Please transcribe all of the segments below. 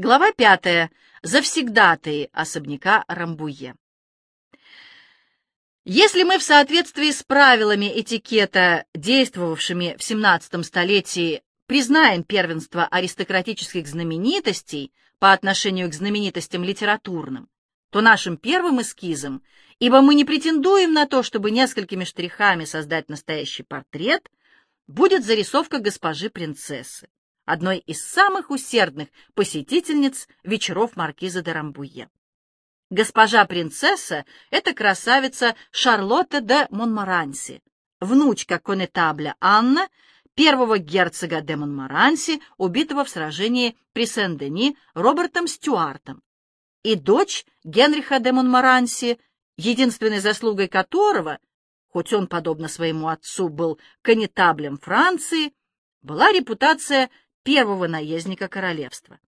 Глава пятая. Завсегдатые особняка Рамбуе. Если мы в соответствии с правилами этикета, действовавшими в XVII столетии, признаем первенство аристократических знаменитостей по отношению к знаменитостям литературным, то нашим первым эскизом, ибо мы не претендуем на то, чтобы несколькими штрихами создать настоящий портрет, будет зарисовка госпожи принцессы одной из самых усердных посетительниц вечеров маркиза де Рамбуе. Госпожа принцесса — это красавица Шарлотта де Монмаранси, внучка конетабля Анна, первого герцога де Монмаранси, убитого в сражении при Сен-Дени Робертом Стюартом, и дочь Генриха де Монмаранси, единственной заслугой которого, хоть он, подобно своему отцу, был конетаблем Франции, была репутация первого наездника королевства.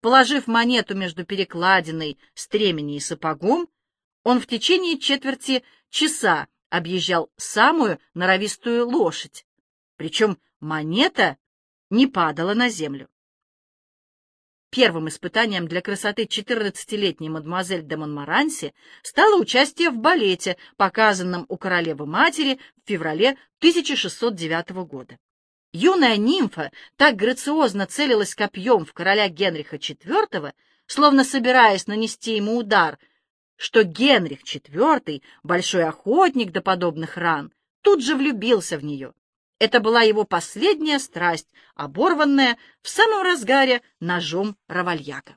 Положив монету между перекладиной, стремени и сапогом, он в течение четверти часа объезжал самую норовистую лошадь, причем монета не падала на землю. Первым испытанием для красоты 14-летней мадемуазель де Монмаранси стало участие в балете, показанном у королевы-матери в феврале 1609 года. Юная нимфа так грациозно целилась копьем в короля Генриха IV, словно собираясь нанести ему удар, что Генрих IV, большой охотник до подобных ран, тут же влюбился в нее. Это была его последняя страсть, оборванная в самом разгаре ножом равальяка.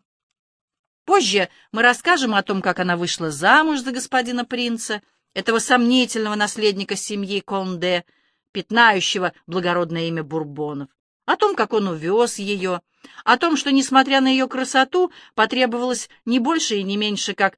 Позже мы расскажем о том, как она вышла замуж за господина принца, этого сомнительного наследника семьи Конде, пятнающего благородное имя Бурбонов, о том, как он увез ее, о том, что, несмотря на ее красоту, потребовалось не больше и не меньше, как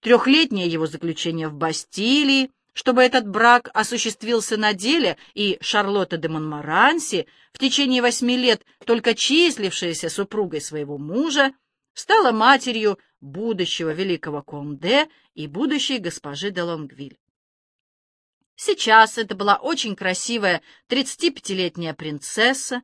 трехлетнее его заключение в Бастилии, чтобы этот брак осуществился на деле, и Шарлотта де Монмаранси, в течение восьми лет только числившаяся супругой своего мужа, стала матерью будущего великого Конде и будущей госпожи де Лонгвиль. Сейчас это была очень красивая 35-летняя принцесса.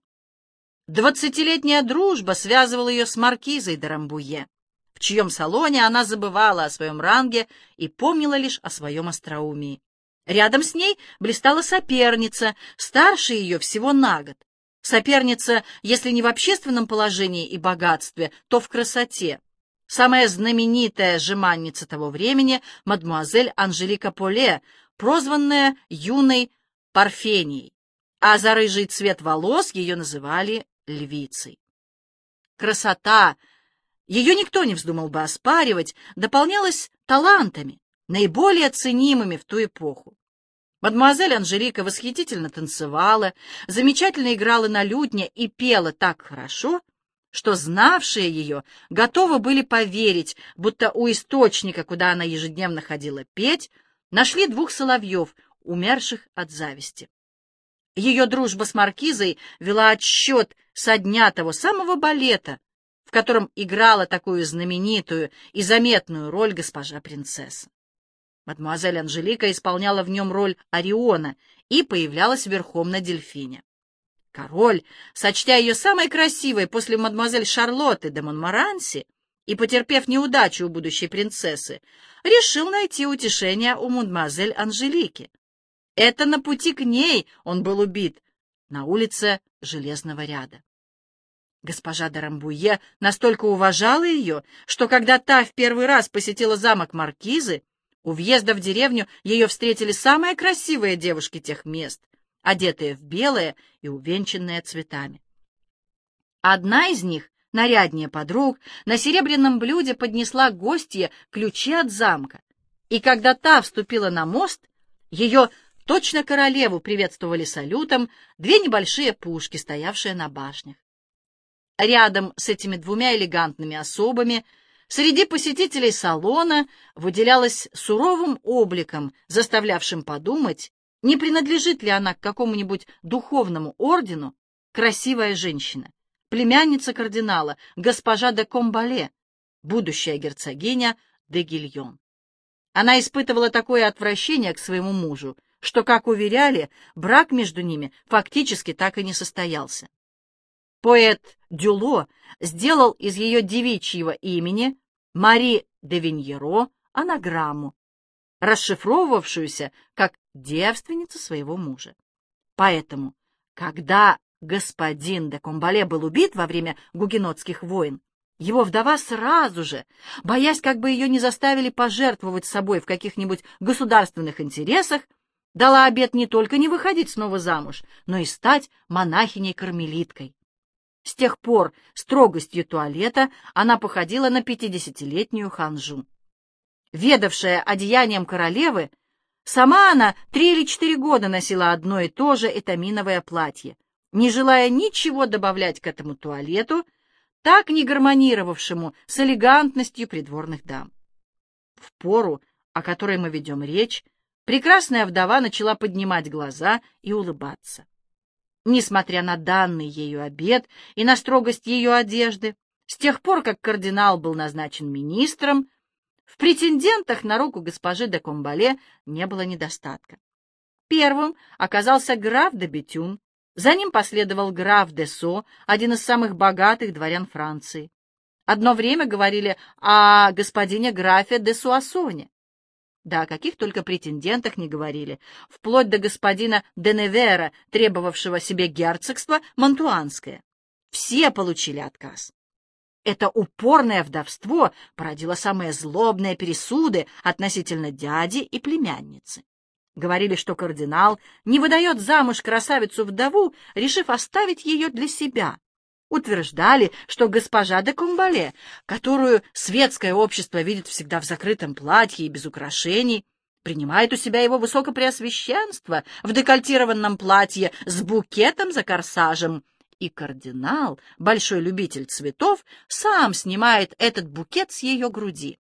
Двадцатилетняя дружба связывала ее с маркизой де Рамбуе, в чьем салоне она забывала о своем ранге и помнила лишь о своем остроумии. Рядом с ней блистала соперница, старше ее всего на год. Соперница, если не в общественном положении и богатстве, то в красоте. Самая знаменитая жеманница того времени, мадмуазель Анжелика Поле, прозванная юной Парфенией, а за рыжий цвет волос ее называли львицей. Красота, ее никто не вздумал бы оспаривать, дополнялась талантами, наиболее ценимыми в ту эпоху. Мадемуазель Анжелика восхитительно танцевала, замечательно играла на лютне и пела так хорошо, что знавшие ее готовы были поверить, будто у источника, куда она ежедневно ходила петь, нашли двух соловьев, умерших от зависти. Ее дружба с маркизой вела отсчет со дня того самого балета, в котором играла такую знаменитую и заметную роль госпожа принцесса. Мадемуазель Анжелика исполняла в нем роль Ориона и появлялась верхом на дельфине. Король, сочтя ее самой красивой после мадемуазель Шарлотты де Монмаранси и потерпев неудачу у будущей принцессы, решил найти утешение у мадемуазель Анжелики. Это на пути к ней он был убит на улице Железного ряда. Госпожа Дарамбуе настолько уважала ее, что когда та в первый раз посетила замок Маркизы, у въезда в деревню ее встретили самые красивые девушки тех мест, одетые в белое и увенчанные цветами. Одна из них наряднее подруг, на серебряном блюде поднесла гостье ключи от замка. И когда та вступила на мост, ее точно королеву приветствовали салютом две небольшие пушки, стоявшие на башнях. Рядом с этими двумя элегантными особами среди посетителей салона выделялась суровым обликом, заставлявшим подумать, не принадлежит ли она к какому-нибудь духовному ордену, красивая женщина племянница кардинала, госпожа де Комбале, будущая герцогиня де Гильон. Она испытывала такое отвращение к своему мужу, что, как уверяли, брак между ними фактически так и не состоялся. Поэт Дюло сделал из ее девичьего имени Мари де Виньеро анаграмму, расшифровывавшуюся как девственница своего мужа. Поэтому, когда господин де Комбале был убит во время гугенотских войн, его вдова сразу же, боясь, как бы ее не заставили пожертвовать собой в каких-нибудь государственных интересах, дала обет не только не выходить снова замуж, но и стать монахиней-кармелиткой. С тех пор строгостью туалета она походила на пятидесятилетнюю ханжу. Ведавшая одеянием королевы, сама она три или четыре года носила одно и то же этаминовое платье, не желая ничего добавлять к этому туалету, так не гармонировавшему с элегантностью придворных дам. В пору, о которой мы ведем речь, прекрасная вдова начала поднимать глаза и улыбаться. Несмотря на данный ею обед и на строгость ее одежды, с тех пор, как кардинал был назначен министром, в претендентах на руку госпожи де Комбале не было недостатка. Первым оказался граф де Бетюн, за ним последовал граф де Со, один из самых богатых дворян Франции. Одно время говорили о господине графе де Суассоне. Да о каких только претендентах не говорили, вплоть до господина Деневера, требовавшего себе герцогство Монтуанское. Все получили отказ. Это упорное вдовство породило самые злобные пересуды относительно дяди и племянницы. Говорили, что кардинал не выдает замуж красавицу-вдову, решив оставить ее для себя. Утверждали, что госпожа де Кумбале, которую светское общество видит всегда в закрытом платье и без украшений, принимает у себя его высокопреосвященство в декольтированном платье с букетом за корсажем, и кардинал, большой любитель цветов, сам снимает этот букет с ее груди.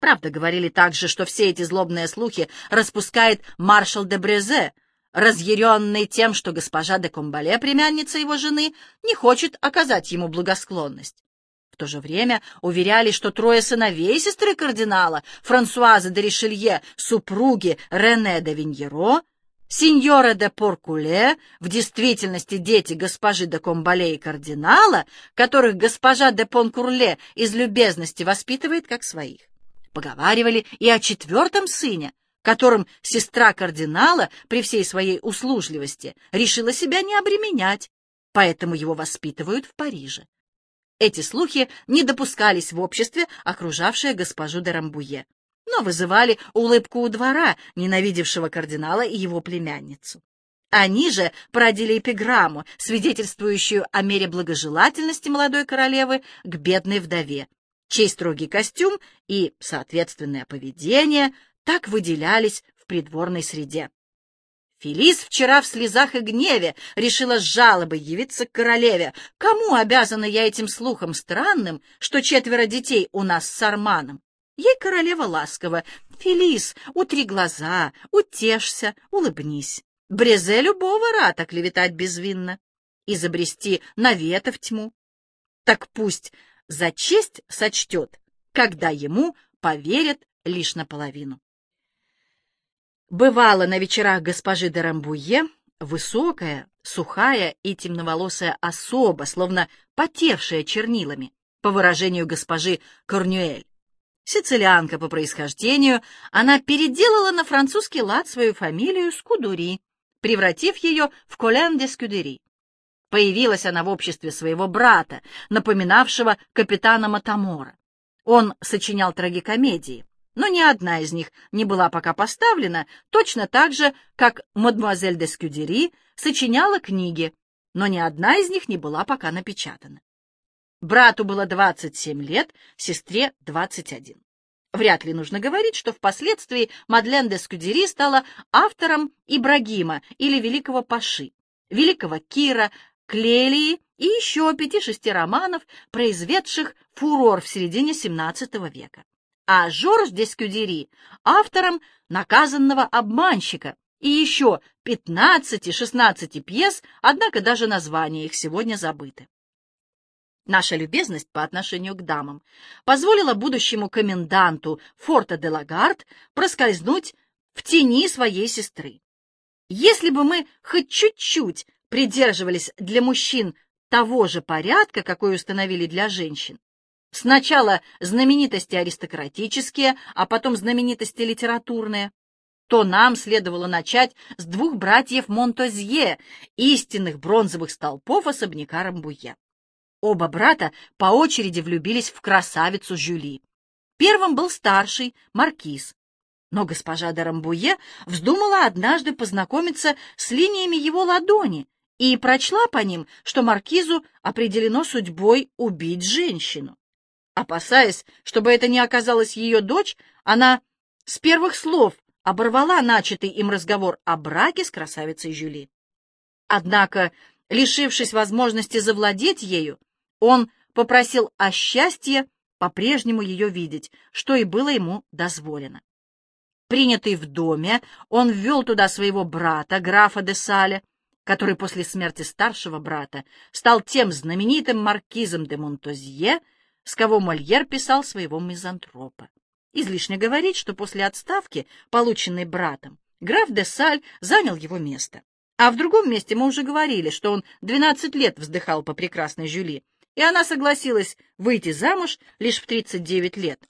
Правда, говорили также, что все эти злобные слухи распускает маршал де Брезе, разъяренный тем, что госпожа де Комбале, племянница его жены, не хочет оказать ему благосклонность. В то же время уверяли, что трое сыновей сестры кардинала, Франсуаза де Ришелье, супруги Рене де Виньеро, сеньора де Поркуле, в действительности дети госпожи де Комбале и кардинала, которых госпожа де Понкурле из любезности воспитывает как своих. Поговаривали и о четвертом сыне, которым сестра кардинала при всей своей услужливости решила себя не обременять, поэтому его воспитывают в Париже. Эти слухи не допускались в обществе, окружавшее госпожу де Рамбуе, но вызывали улыбку у двора, ненавидевшего кардинала и его племянницу. Они же породили эпиграмму, свидетельствующую о мере благожелательности молодой королевы к бедной вдове, чей строгий костюм и соответственное поведение так выделялись в придворной среде. Фелис вчера в слезах и гневе решила с жалобой явиться к королеве. Кому обязана я этим слухом странным, что четверо детей у нас с Арманом? Ей королева ласково. Фелис, утри глаза, утешься, улыбнись. Брезе любого рад оклеветать безвинно, изобрести навета в тьму. Так пусть за честь сочтет, когда ему поверят лишь наполовину. Бывала на вечерах госпожи де Рамбуе высокая, сухая и темноволосая особа, словно потевшая чернилами, по выражению госпожи Корнюэль. Сицилианка по происхождению, она переделала на французский лад свою фамилию Скудури, превратив ее в Колен де Скудери. Появилась она в обществе своего брата, напоминавшего капитана Матамора. Он сочинял трагикомедии, но ни одна из них не была пока поставлена, точно так же, как мадемуазель де Скюдери сочиняла книги, но ни одна из них не была пока напечатана. Брату было 27 лет, сестре 21. Вряд ли нужно говорить, что впоследствии Мадлен де Скюдери стала автором Ибрагима или Великого Паши, Великого Кира, Клелии и еще пяти-шести романов, произведших фурор в середине XVII века. А Жорж де Скюдери — автором «Наказанного обманщика» и еще 15-16 пьес, однако даже названия их сегодня забыты. Наша любезность по отношению к дамам позволила будущему коменданту форта де Лагард проскользнуть в тени своей сестры. Если бы мы хоть чуть-чуть придерживались для мужчин того же порядка, какой установили для женщин, сначала знаменитости аристократические, а потом знаменитости литературные, то нам следовало начать с двух братьев Монтозье, истинных бронзовых столпов особняка Рамбуе. Оба брата по очереди влюбились в красавицу Жюли. Первым был старший, маркиз. Но госпожа де Рамбуе вздумала однажды познакомиться с линиями его ладони и прочла по ним, что маркизу определено судьбой убить женщину. Опасаясь, чтобы это не оказалась ее дочь, она с первых слов оборвала начатый им разговор о браке с красавицей Жюли. Однако, лишившись возможности завладеть ею, он попросил о счастье по-прежнему ее видеть, что и было ему дозволено. Принятый в доме, он ввел туда своего брата, графа де Сале, который после смерти старшего брата стал тем знаменитым маркизом де Монтозье, с кого Мольер писал своего мизантропа. Излишне говорить, что после отставки, полученной братом, граф де Саль занял его место. А в другом месте мы уже говорили, что он 12 лет вздыхал по прекрасной Жюли, и она согласилась выйти замуж лишь в 39 лет.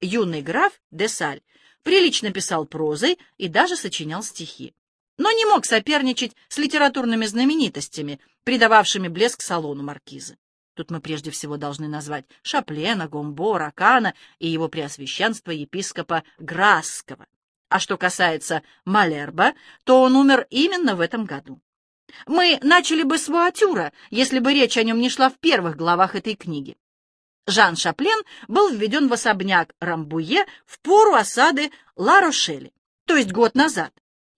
Юный граф де Саль прилично писал прозой и даже сочинял стихи, но не мог соперничать с литературными знаменитостями, придававшими блеск салону маркизы. Тут мы прежде всего должны назвать Шаплена, Гомбо, Ракана и его преосвященство епископа Грасского. А что касается Малерба, то он умер именно в этом году. Мы начали бы с Вуатюра, если бы речь о нем не шла в первых главах этой книги. Жан Шаплен был введен в особняк Рамбуе в пору осады Ла-Рошели, то есть год назад.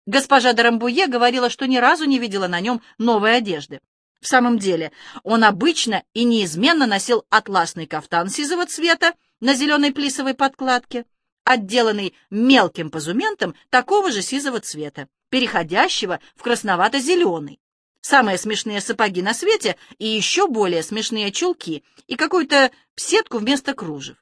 Госпожа де Рамбуе говорила, что ни разу не видела на нем новой одежды. В самом деле, он обычно и неизменно носил атласный кафтан сизого цвета на зеленой плисовой подкладке, отделанный мелким позументом такого же сизого цвета, переходящего в красновато-зеленый. Самые смешные сапоги на свете и еще более смешные чулки и какую-то сетку вместо кружев.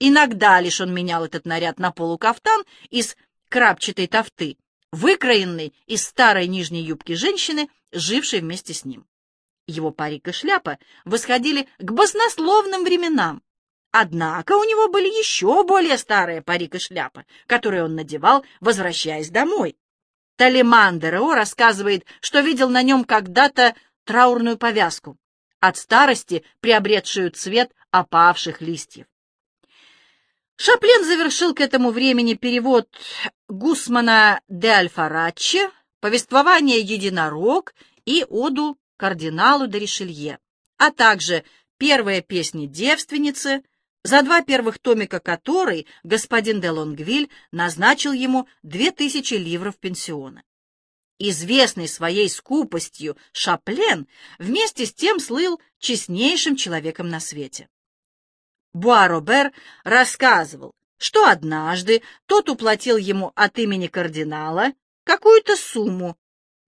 Иногда лишь он менял этот наряд на полукафтан из крапчатой тофты, выкроенный из старой нижней юбки женщины, жившей вместе с ним. Его парик и шляпа восходили к баснословным временам. Однако у него были еще более старые парик и шляпа, которые он надевал, возвращаясь домой. Талиман Дерео рассказывает, что видел на нем когда-то траурную повязку, от старости приобретшую цвет опавших листьев. Шаплен завершил к этому времени перевод Гусмана де Альфараччи, повествование «Единорог» и оду кардиналу де Ришелье, а также первые песни девственницы, за два первых томика которой господин де Лонгвиль назначил ему две тысячи ливров пенсиона. Известный своей скупостью Шаплен вместе с тем слыл честнейшим человеком на свете. Буа-Робер рассказывал, что однажды тот уплатил ему от имени кардинала какую-то сумму,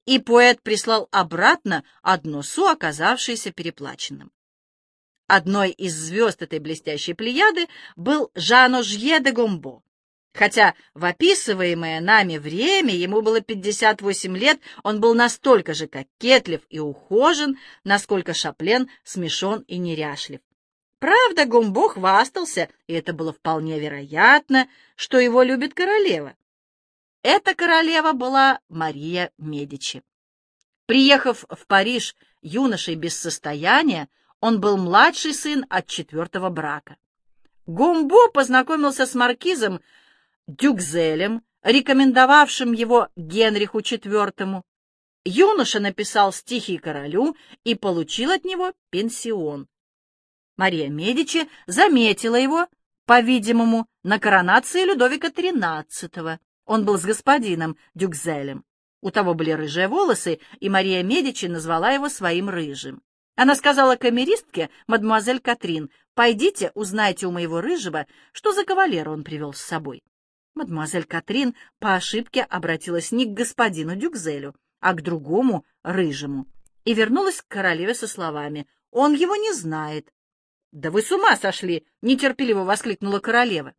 и поэт прислал обратно одно су, оказавшееся переплаченным. Одной из звезд этой блестящей плеяды был Жано Жье де Гомбо. Хотя в описываемое нами время ему было 58 лет, он был настолько же кокетлив и ухожен, насколько Шаплен смешон и неряшлив. Правда, Гомбо хвастался, и это было вполне вероятно, что его любит королева. Эта королева была Мария Медичи. Приехав в Париж юношей без состояния, он был младший сын от четвертого брака. Гомбо познакомился с маркизом Дюкзелем, рекомендовавшим его Генриху IV. Юноша написал стихи королю и получил от него пенсион. Мария Медичи заметила его, по-видимому, на коронации Людовика XIII. Он был с господином Дюкзелем. У того были рыжие волосы, и Мария Медичи назвала его своим рыжим. Она сказала камеристке, мадемуазель Катрин, «Пойдите, узнайте у моего рыжего, что за кавалера он привел с собой». Мадемуазель Катрин по ошибке обратилась не к господину Дюкзелю, а к другому, рыжему, и вернулась к королеве со словами «Он его не знает». «Да вы с ума сошли!» — нетерпеливо воскликнула королева.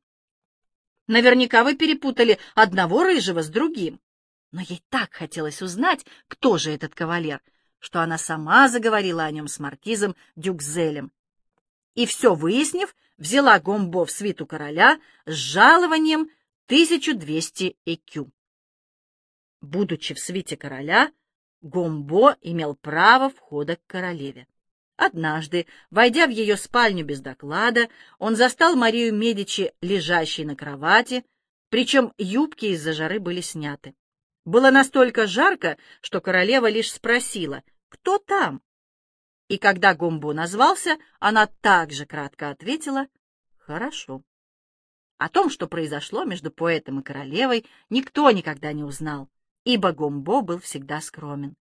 Наверняка вы перепутали одного рыжего с другим. Но ей так хотелось узнать, кто же этот кавалер, что она сама заговорила о нем с маркизом Дюкзелем. И все выяснив, взяла Гомбо в свиту короля с жалованием 1200 экю. Будучи в свите короля, Гомбо имел право входа к королеве. Однажды, войдя в ее спальню без доклада, он застал Марию Медичи, лежащей на кровати, причем юбки из-за жары были сняты. Было настолько жарко, что королева лишь спросила, кто там? И когда Гомбо назвался, она также кратко ответила «Хорошо». О том, что произошло между поэтом и королевой, никто никогда не узнал, ибо Гомбо был всегда скромен.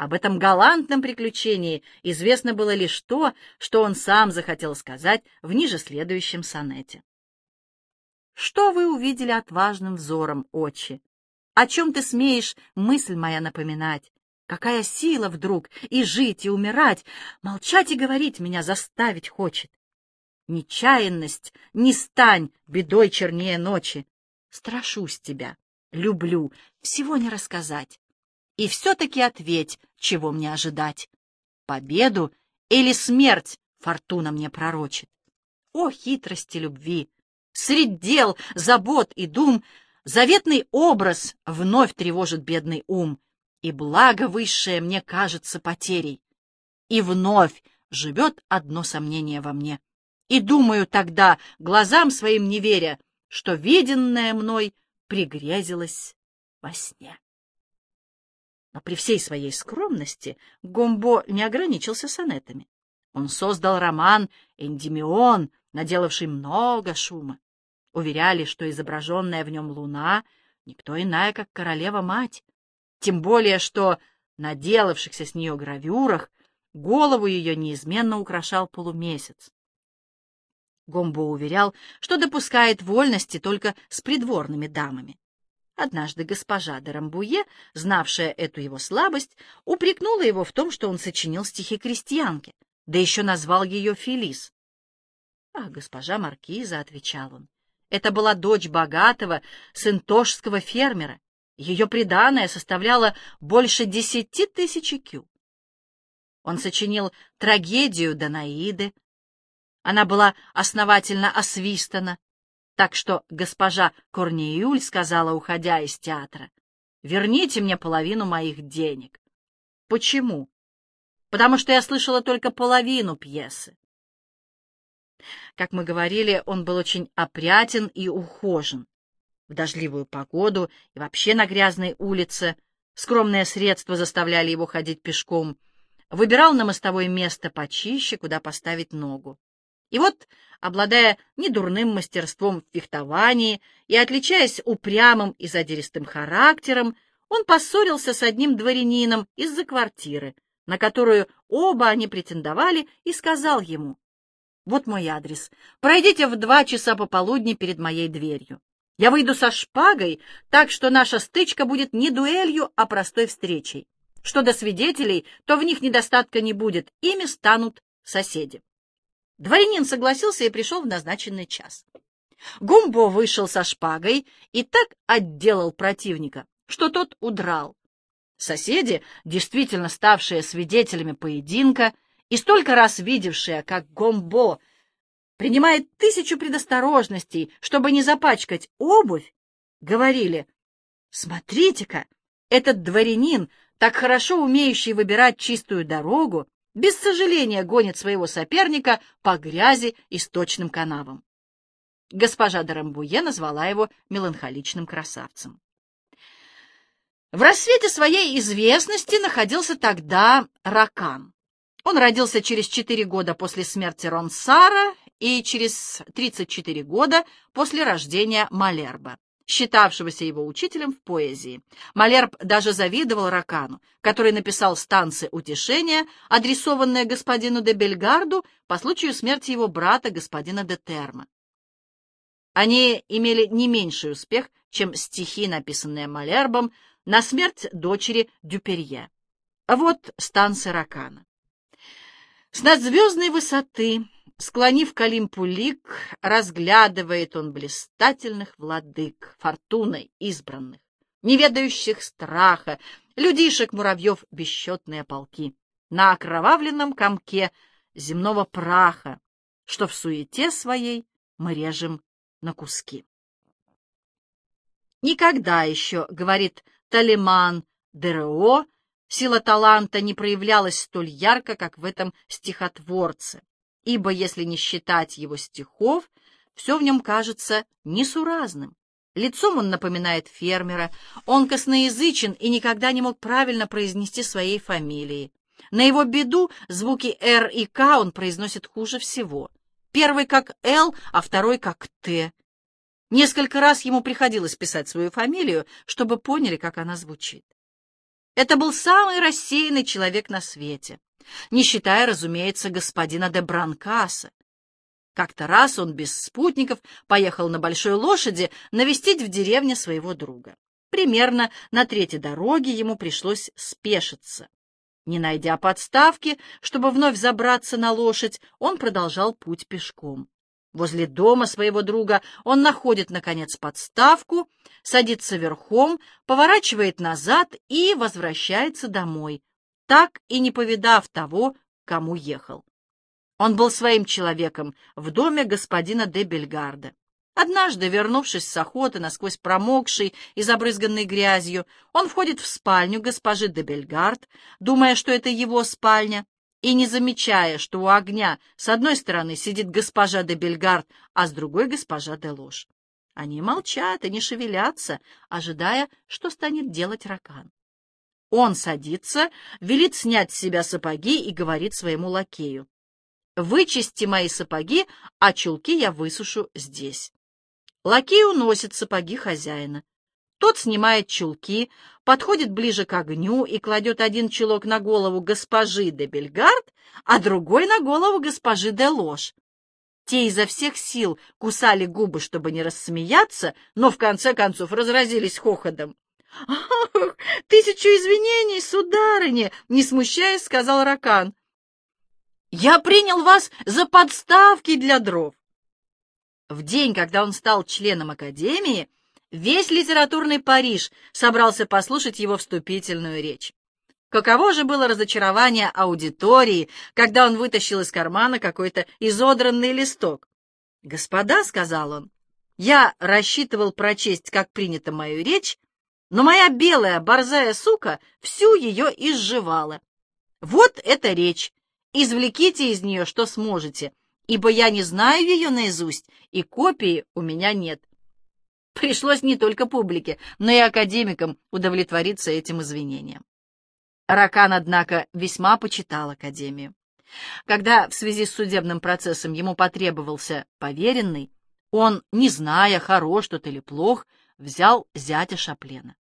Об этом галантном приключении известно было лишь то, что он сам захотел сказать в ниже следующем сонете. «Что вы увидели отважным взором, очи? О чем ты смеешь мысль моя напоминать? Какая сила вдруг и жить, и умирать, молчать и говорить меня заставить хочет. Нечаянность, не стань бедой чернее ночи. Страшусь тебя, люблю, всего не рассказать. И все-таки ответь, чего мне ожидать. Победу или смерть фортуна мне пророчит. О, хитрости любви! Средь дел, забот и дум заветный образ вновь тревожит бедный ум, и благо высшее мне кажется потерей. И вновь живет одно сомнение во мне. И думаю тогда, глазам своим не веря, что виденное мной пригрезилось во сне. Но при всей своей скромности Гомбо не ограничился сонетами. Он создал роман «Эндимион», наделавший много шума. Уверяли, что изображенная в нем луна — никто иная, как королева-мать. Тем более, что на делавшихся с нее гравюрах голову ее неизменно украшал полумесяц. Гомбо уверял, что допускает вольности только с придворными дамами. Однажды госпожа де Рамбуе, знавшая эту его слабость, упрекнула его в том, что он сочинил стихи крестьянке, да еще назвал ее Фелис. — Ах, госпожа Маркиза, — отвечал он, — это была дочь богатого сентошского фермера. Ее приданое составляло больше десяти тысяч кю. Он сочинил трагедию Данаиды. Она была основательно освистана, так что госпожа Корнеюль сказала, уходя из театра, «Верните мне половину моих денег». Почему? Потому что я слышала только половину пьесы. Как мы говорили, он был очень опрятен и ухожен. В дождливую погоду и вообще на грязной улице скромные средства заставляли его ходить пешком. Выбирал на мостовое место почище, куда поставить ногу. И вот, обладая недурным мастерством в фехтовании и отличаясь упрямым и задиристым характером, он поссорился с одним дворянином из-за квартиры, на которую оба они претендовали, и сказал ему, «Вот мой адрес. Пройдите в два часа пополудни перед моей дверью. Я выйду со шпагой, так что наша стычка будет не дуэлью, а простой встречей. Что до свидетелей, то в них недостатка не будет, ими станут соседи». Дворянин согласился и пришел в назначенный час. Гумбо вышел со шпагой и так отделал противника, что тот удрал. Соседи, действительно ставшие свидетелями поединка и столько раз видевшие, как Гомбо принимает тысячу предосторожностей, чтобы не запачкать обувь, говорили, «Смотрите-ка, этот дворянин, так хорошо умеющий выбирать чистую дорогу, без сожаления гонит своего соперника по грязи и сточным канавам. Госпожа Дарамбуе назвала его меланхоличным красавцем. В рассвете своей известности находился тогда Ракан. Он родился через четыре года после смерти Ронсара и через 34 года после рождения Малерба считавшегося его учителем в поэзии. Малерб даже завидовал Ракану, который написал станцы утешения, адресованные господину де Бельгарду по случаю смерти его брата, господина де Терма. Они имели не меньший успех, чем стихи, написанные Малербом на смерть дочери Дюперье. Вот станцы Ракана. С надзвездной высоты Склонив к лик, разглядывает он блистательных владык, фортуной избранных, не ведающих страха, людишек-муравьев бесчетные полки. на окровавленном комке земного праха, что в суете своей мы режем на куски. Никогда еще, говорит Талиман ДРО, сила таланта не проявлялась столь ярко, как в этом стихотворце, ибо, если не считать его стихов, все в нем кажется несуразным. Лицом он напоминает фермера, он косноязычен и никогда не мог правильно произнести своей фамилии. На его беду звуки «Р» и «К» он произносит хуже всего. Первый как «Л», а второй как «Т». Несколько раз ему приходилось писать свою фамилию, чтобы поняли, как она звучит. Это был самый рассеянный человек на свете, не считая, разумеется, господина де Бранкаса. Как-то раз он без спутников поехал на большой лошади навестить в деревне своего друга. Примерно на третьей дороге ему пришлось спешиться. Не найдя подставки, чтобы вновь забраться на лошадь, он продолжал путь пешком. Возле дома своего друга он находит, наконец, подставку, садится верхом, поворачивает назад и возвращается домой, так и не повидав того, кому ехал. Он был своим человеком в доме господина де Бельгарда. Однажды, вернувшись с охоты, насквозь промокший и забрызганный грязью, он входит в спальню госпожи де Бельгард, думая, что это его спальня, и не замечая, что у огня с одной стороны сидит госпожа де Бельгард, а с другой госпожа де Ложь. Они молчат и не шевелятся, ожидая, что станет делать Ракан. Он садится, велит снять с себя сапоги и говорит своему лакею. «Вычисти мои сапоги, а чулки я высушу здесь». Лакей уносит сапоги хозяина. Тот снимает чулки, подходит ближе к огню и кладет один чулок на голову госпожи де Бельгард, а другой на голову госпожи де Ложь. Те изо всех сил кусали губы, чтобы не рассмеяться, но в конце концов разразились хохотом. «Ах, тысячу извинений, сударыня!» — не смущаясь, сказал Ракан. «Я принял вас за подставки для дров». В день, когда он стал членом Академии, Весь литературный Париж собрался послушать его вступительную речь. Каково же было разочарование аудитории, когда он вытащил из кармана какой-то изодранный листок. «Господа», — сказал он, — «я рассчитывал прочесть, как принято мою речь, но моя белая борзая сука всю ее изживала. Вот эта речь. Извлеките из нее, что сможете, ибо я не знаю ее наизусть, и копии у меня нет. Пришлось не только публике, но и академикам удовлетвориться этим извинением. Ракан, однако, весьма почитал Академию. Когда в связи с судебным процессом ему потребовался поверенный, он, не зная, хорош тот или плох, взял зятя Шаплена.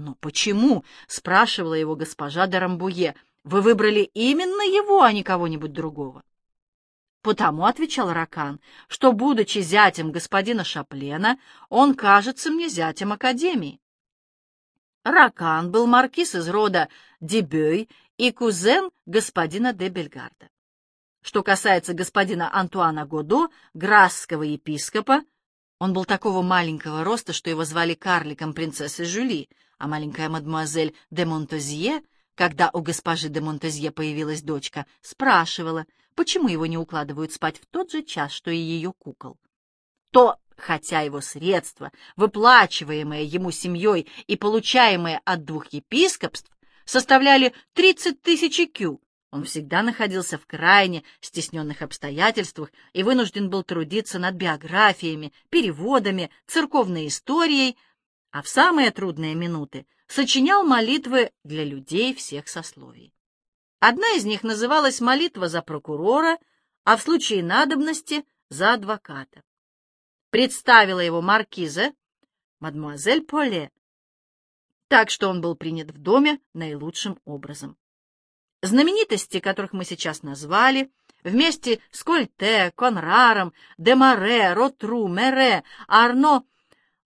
«Но почему?» — спрашивала его госпожа Дарамбуе. «Вы выбрали именно его, а не кого-нибудь другого?» Потому, — отвечал Ракан, — что, будучи зятем господина Шаплена, он кажется мне зятем Академии. Ракан был маркиз из рода Дебей и кузен господина де Бельгарда. Что касается господина Антуана Годо, грасского епископа, он был такого маленького роста, что его звали карликом принцессы Жюли, а маленькая мадемуазель де Монтозье, когда у госпожи де Монтозье появилась дочка, спрашивала — почему его не укладывают спать в тот же час, что и ее кукол. То, хотя его средства, выплачиваемые ему семьей и получаемые от двух епископств, составляли 30 тысяч кю, он всегда находился в крайне стесненных обстоятельствах и вынужден был трудиться над биографиями, переводами, церковной историей, а в самые трудные минуты сочинял молитвы для людей всех сословий. Одна из них называлась «Молитва за прокурора», а в случае надобности — за адвоката. Представила его маркиза, мадемуазель Поле, так что он был принят в доме наилучшим образом. Знаменитости, которых мы сейчас назвали, вместе с Кольте, Конраром, Демаре, Ротру, Мере, Арно,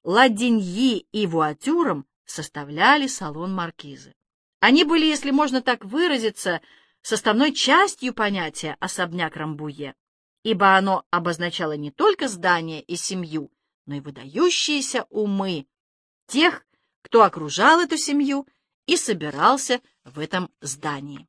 Ладиньи и Вуатюром составляли салон маркизы. Они были, если можно так выразиться, составной частью понятия «особняк Рамбуе», ибо оно обозначало не только здание и семью, но и выдающиеся умы тех, кто окружал эту семью и собирался в этом здании.